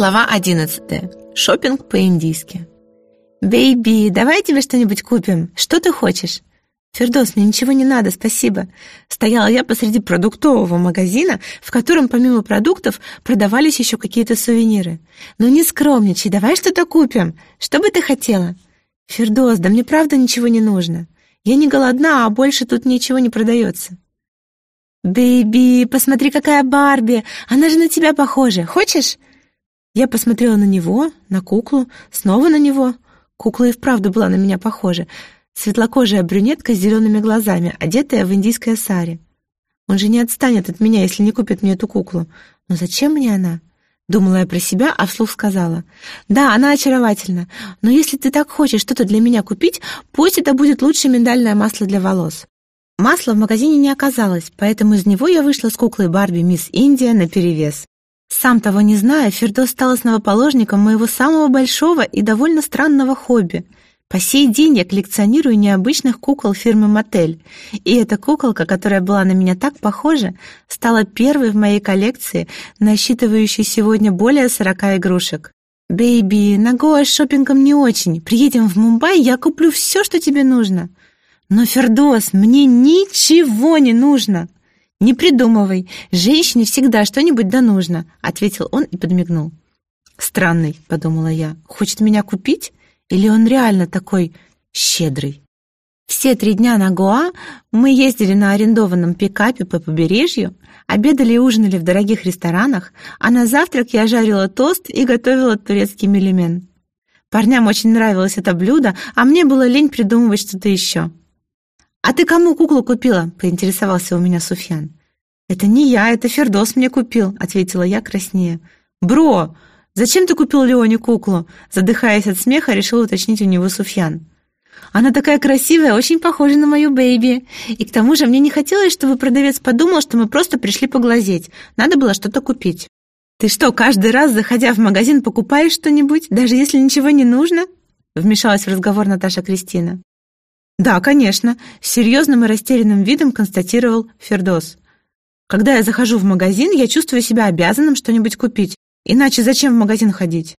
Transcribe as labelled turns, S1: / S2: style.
S1: Глава 11. Шопинг по-индийски. «Бейби, давай тебе что-нибудь купим. Что ты хочешь?» «Фердос, мне ничего не надо, спасибо». Стояла я посреди продуктового магазина, в котором помимо продуктов продавались еще какие-то сувениры. «Ну не скромничай, давай что-то купим. Что бы ты хотела?» «Фердос, да мне правда ничего не нужно. Я не голодна, а больше тут ничего не продается». «Бейби, посмотри, какая Барби! Она же на тебя похожа. Хочешь?» Я посмотрела на него, на куклу, снова на него. Кукла и вправду была на меня похожа. Светлокожая брюнетка с зелеными глазами, одетая в индийское сари. Он же не отстанет от меня, если не купит мне эту куклу. Но зачем мне она? Думала я про себя, а вслух сказала. «Да, она очаровательна, но если ты так хочешь что-то для меня купить, пусть это будет лучше миндальное масло для волос». Масла в магазине не оказалось, поэтому из него я вышла с куклой Барби Мисс Индия наперевес. Сам того не зная, Фердос стал основоположником моего самого большого и довольно странного хобби. По сей день я коллекционирую необычных кукол фирмы Мотель, и эта куколка, которая была на меня так похожа, стала первой в моей коллекции, насчитывающей сегодня более 40 игрушек. «Бэйби, на Гоа шопингом не очень. Приедем в Мумбай, я куплю все, что тебе нужно». «Но, Фердос, мне ничего не нужно!» «Не придумывай, женщине всегда что-нибудь да нужно», — ответил он и подмигнул. «Странный», — подумала я, — «хочет меня купить? Или он реально такой щедрый?» Все три дня на Гоа мы ездили на арендованном пикапе по побережью, обедали и ужинали в дорогих ресторанах, а на завтрак я жарила тост и готовила турецкий мелемен. Парням очень нравилось это блюдо, а мне было лень придумывать что-то еще. «А ты кому куклу купила?» — поинтересовался у меня Суфьян. «Это не я, это Фердос мне купил», — ответила я краснея. «Бро, зачем ты купил Леоне куклу?» Задыхаясь от смеха, решил уточнить у него Суфьян. «Она такая красивая, очень похожа на мою baby. И к тому же мне не хотелось, чтобы продавец подумал, что мы просто пришли поглазеть. Надо было что-то купить». «Ты что, каждый раз, заходя в магазин, покупаешь что-нибудь, даже если ничего не нужно?» Вмешалась в разговор Наташа Кристина. «Да, конечно», — с серьезным и растерянным видом констатировал Фердос. «Когда я захожу в магазин, я чувствую себя обязанным что-нибудь купить. Иначе зачем в магазин ходить?»